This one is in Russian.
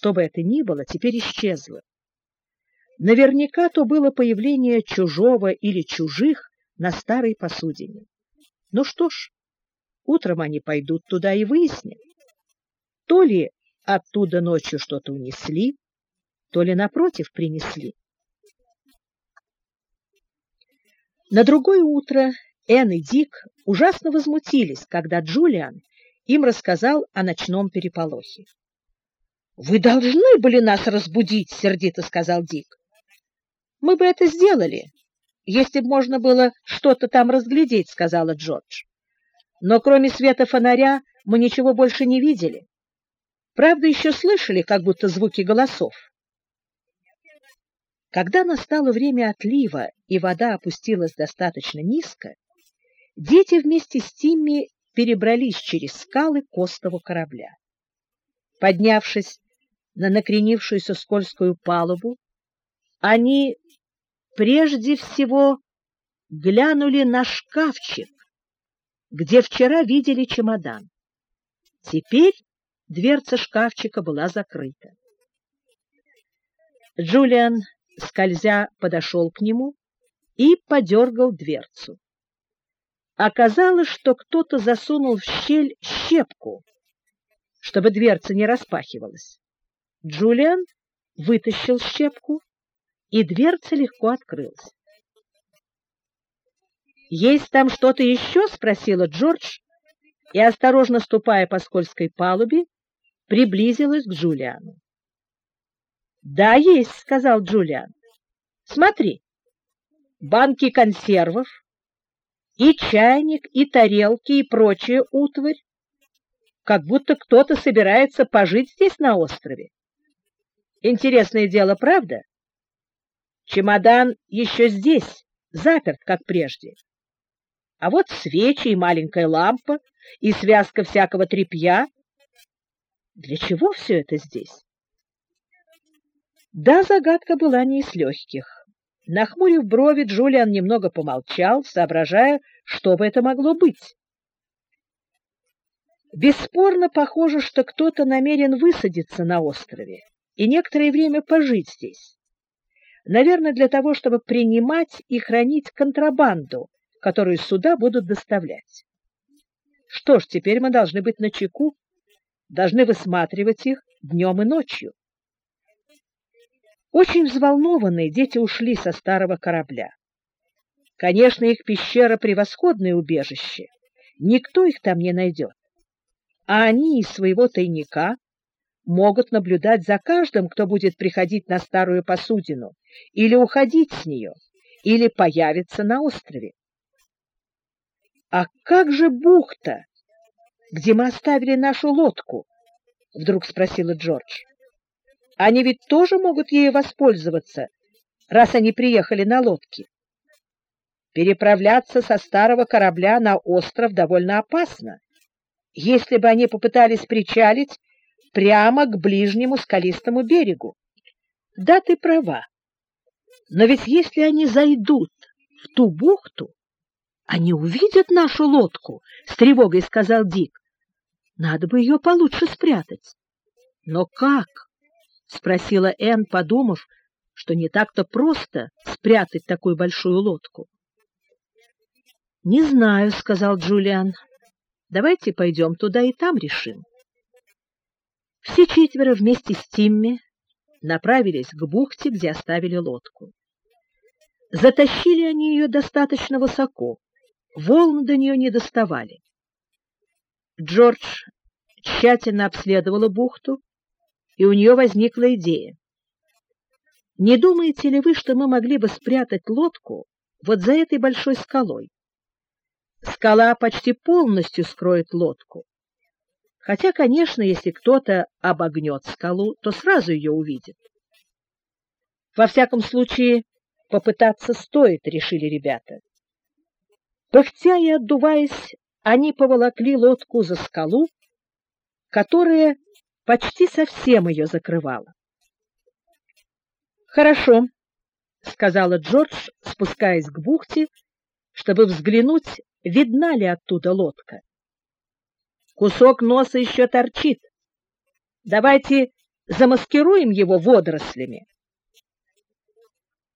что бы это ни было, теперь исчезло. Наверняка то было появление чужого или чужих на старой посудине. Ну что ж, утром они пойдут туда и выяснят, то ли оттуда ночью что-то унесли, то ли напротив принесли. На другое утро Энн и Дик ужасно возмутились, когда Джулиан им рассказал о ночном переполохе. «Вы должны были нас разбудить», — сердито сказал Дик. «Мы бы это сделали, если бы можно было что-то там разглядеть», — сказала Джордж. «Но кроме света фонаря мы ничего больше не видели. Правда, еще слышали, как будто звуки голосов. Когда настало время отлива и вода опустилась достаточно низко, дети вместе с Тимми перебрались через скалы костого корабля. Поднявшись на накренившуюся скользкую палубу, они прежде всего глянули на шкафчик, где вчера видели чемодан. Теперь дверца шкафчика была закрыта. Джулиан скользя, подошел к нему и подергал дверцу. Оказалось, что кто-то засунул в щель щепку, чтобы дверца не распахивалась. Джулиан вытащил щепку, и дверца легко открылась. «Есть там что-то еще?» — спросила Джордж, и, осторожно ступая по скользкой палубе, приблизилась к Джулиану. Да, есть, сказал Джулиан. Смотри. Банки консервов и чайник, и тарелки, и прочая утварь. Как будто кто-то собирается пожить здесь на острове. Интересное дело, правда? Чемодан еще здесь, заперт, как прежде. А вот свечи и маленькая лампа, и связка всякого тряпья. Для чего все это здесь? Да, загадка была не из легких. Нахмурив брови, Джулиан немного помолчал, соображая, что бы это могло быть. Бесспорно похоже, что кто-то намерен высадиться на острове и некоторое время пожить здесь. Наверное, для того, чтобы принимать и хранить контрабанду, которую сюда будут доставлять. Что ж, теперь мы должны быть начеку, должны высматривать их днем и ночью. Очень взволнованные дети ушли со старого корабля. Конечно, их пещера превосходное убежище. Никто их там не найдет. А они из своего тайника могут наблюдать за каждым, кто будет приходить на старую посудину или уходить с нее, или появиться на острове. А как же бухта, где мы оставили нашу лодку? вдруг спросила Джордж. Они ведь тоже могут ею воспользоваться, раз они приехали на лодке. Переправляться со старого корабля на остров довольно опасно. Если бы они попытались причалить прямо к ближнему скалистому берегу. Да, ты права. Но ведь если они зайдут в ту бухту, они увидят нашу лодку, с тревогой сказал Дик. Надо бы ее получше спрятать. Но как? спросила Энн, подумав, что не так-то просто спрятать такую большую лодку. Не знаю, сказал Джулиан. Давайте пойдем туда и там решим. Все четверо вместе с Тимми направились к бухте, где оставили лодку. Затащили они ее достаточно высоко, волны до нее не доставали. Джордж тщательно обследовала бухту и у нее возникла идея. Не думаете ли вы, что мы могли бы спрятать лодку вот за этой большой скалой? Скала почти полностью скроет лодку. Хотя, конечно, если кто-то обогнет скалу, то сразу ее увидит. Во всяком случае, попытаться стоит, решили ребята. Пыхтя и отдуваясь, они поволокли лодку за скалу, которая почти совсем ее закрывала. «Хорошо», — сказала Джордж, спускаясь к бухте, чтобы взглянуть, видна ли оттуда лодка. «Кусок носа еще торчит. Давайте замаскируем его водорослями,